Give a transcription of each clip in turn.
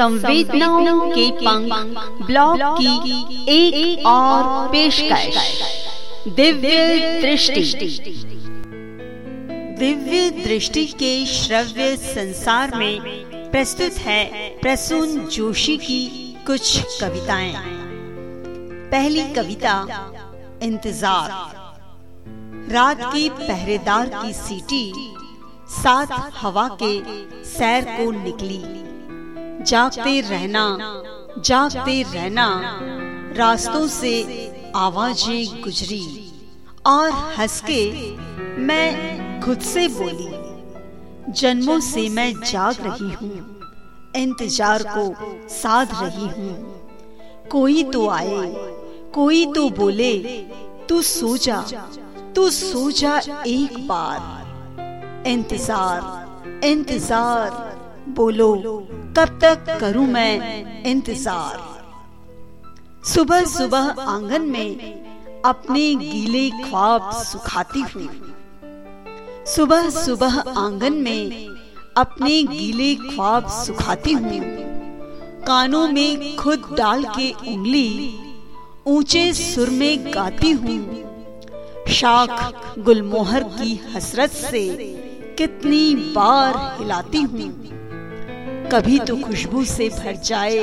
संवेदनाओं के पंख ब्लॉग की एक, और पेशकश। दिव्य दृष्टि। दिव्य दृष्टि के श्रव्य संसार में प्रस्तुत है प्रसून जोशी की कुछ कविताएँ। पहली कविता इंतज़ार। रात के पहरेदार की सीटी साथ हवा के सैर को निकली। जागते रहना जागते रहना, रास्तों से आवाज़ें गुजरी और हंस के मैं खुद से बोली, जन्मों से मैं जाग रही हूँ, इंतज़ार को साध रही हूँ। कोई तो आए, कोई तो बोले, तू सो जा, तू सो जा एक बार। इंतज़ार इंतज़ार। बोलो, कब तक करूँ मैं इंतज़ार? सुबह सुबह आँगन में अपने गीले ख्वाब सुखाती हूँ। सुबह सुबह आँगन में अपने गीले ख्वाब सुखाती हूँ। कानों में खुद डाल के उंगली ऊँचे सुर में गाती हूँ। शाख गुलमोहर की हसरत से कितनी बार हिलाती हूँ। कभी तो खुशबू से भर जाए।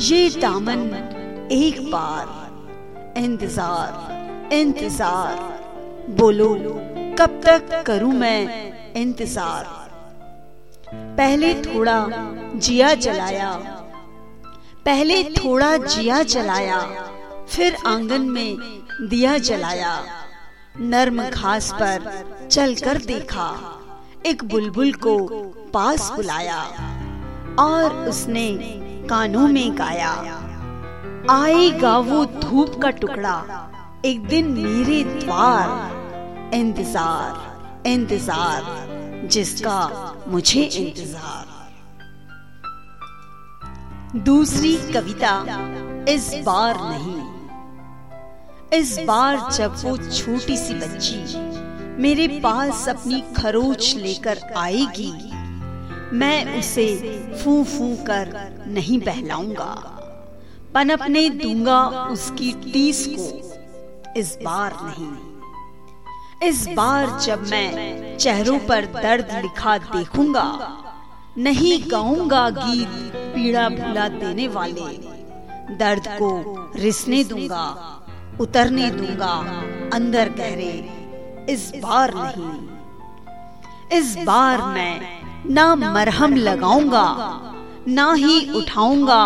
ये दामन एक बार। इंतज़ार इंतज़ार। बोलो, कब तक करूँ मैं इंतज़ार? पहले थोड़ा जिया जलाया। पहले थोड़ा जिया जलाया। फिर आँगन में दिया जलाया। नर्म घास पर चलकर देखा। एक बुलबुल को पास बुलाया। और उसने कानों में गाया, आएगा वो धूप का टुकड़ा, एक दिन मेरे द्वार, इंतज़ार इंतज़ार, जिसका मुझे इंतज़ार. दूसरी कविता, इस बार नहीं। इस बार जब वो छोटी सी बच्ची मेरे पास अपनी खरोच लेकर आएगी मैं उसे फू फू कर नहीं बहलाऊँगा। पनपने दूँगा उसकी टीस को। इस बार नहीं। इस बार जब मैं चेहरों पर दर्द लिखा देखूँगा, नहीं गाऊँगा गीत पीड़ा भुला देने वाले। दर्द को रिसने दूँगा, उतरने दूँगा, अंदर गहरे। इस बार नहीं। इस बार मैं ना मरहम लगाऊँगा, ना ही उठाऊँगा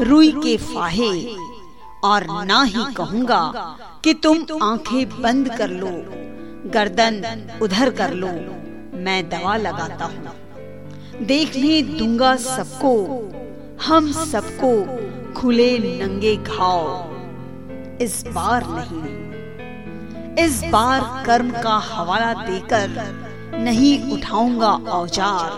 रुई के फाहे, और ना ही कहूँगा कि तुम आँखें बंद कर लो, गर्दन उधर कर लो, मैं दवा लगाता हूँ। देखने दूँगा सबको, हम सबको खुले नंगे घाव। इस बार नहीं, इस बार कर्म का हवाला देकर नहीं उठाऊँगा औज़ार,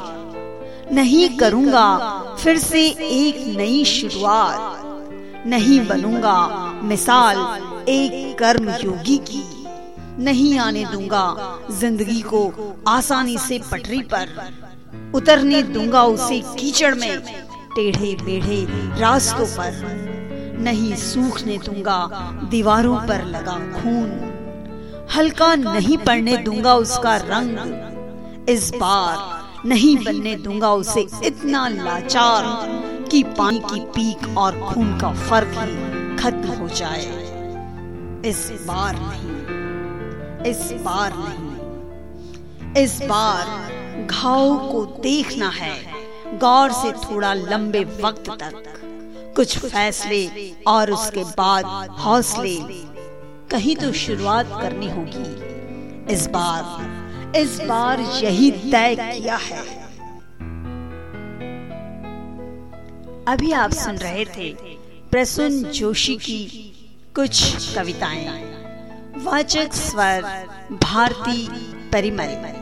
नहीं करूँगा फिर से एक नई शुरुआत, नहीं बनूँगा मिसाल एक कर्म योगी की, नहीं आने दूँगा ज़िंदगी को आसानी से पटरी पर, उतरने दूँगा उसे कीचड़ में टेढ़े बेढ़े रास्तों पर, नहीं सूखने दूँगा दीवारों पर लगा खून। हल्का नहीं पड़ने दूँगा उसका रंग। इस बार नहीं बनने दूँगा उसे इतना लाचार कि पानी की पीक और खून का फ़र्क ही खत्म हो जाए। इस बार नहीं, इस बार नहीं, इस बार घाव को देखना है, गौर से थोड़ा लंबे वक्त तक। कुछ फैसले और उसके बाद हौसले कहीं तो शुरुआत करनी होगी। इस बार इस बार यही तय किया है। अभी आप सुन रहे थे प्रसून जोशी की कुछ कविताएँ। वाचक स्वर, भारती परिमल।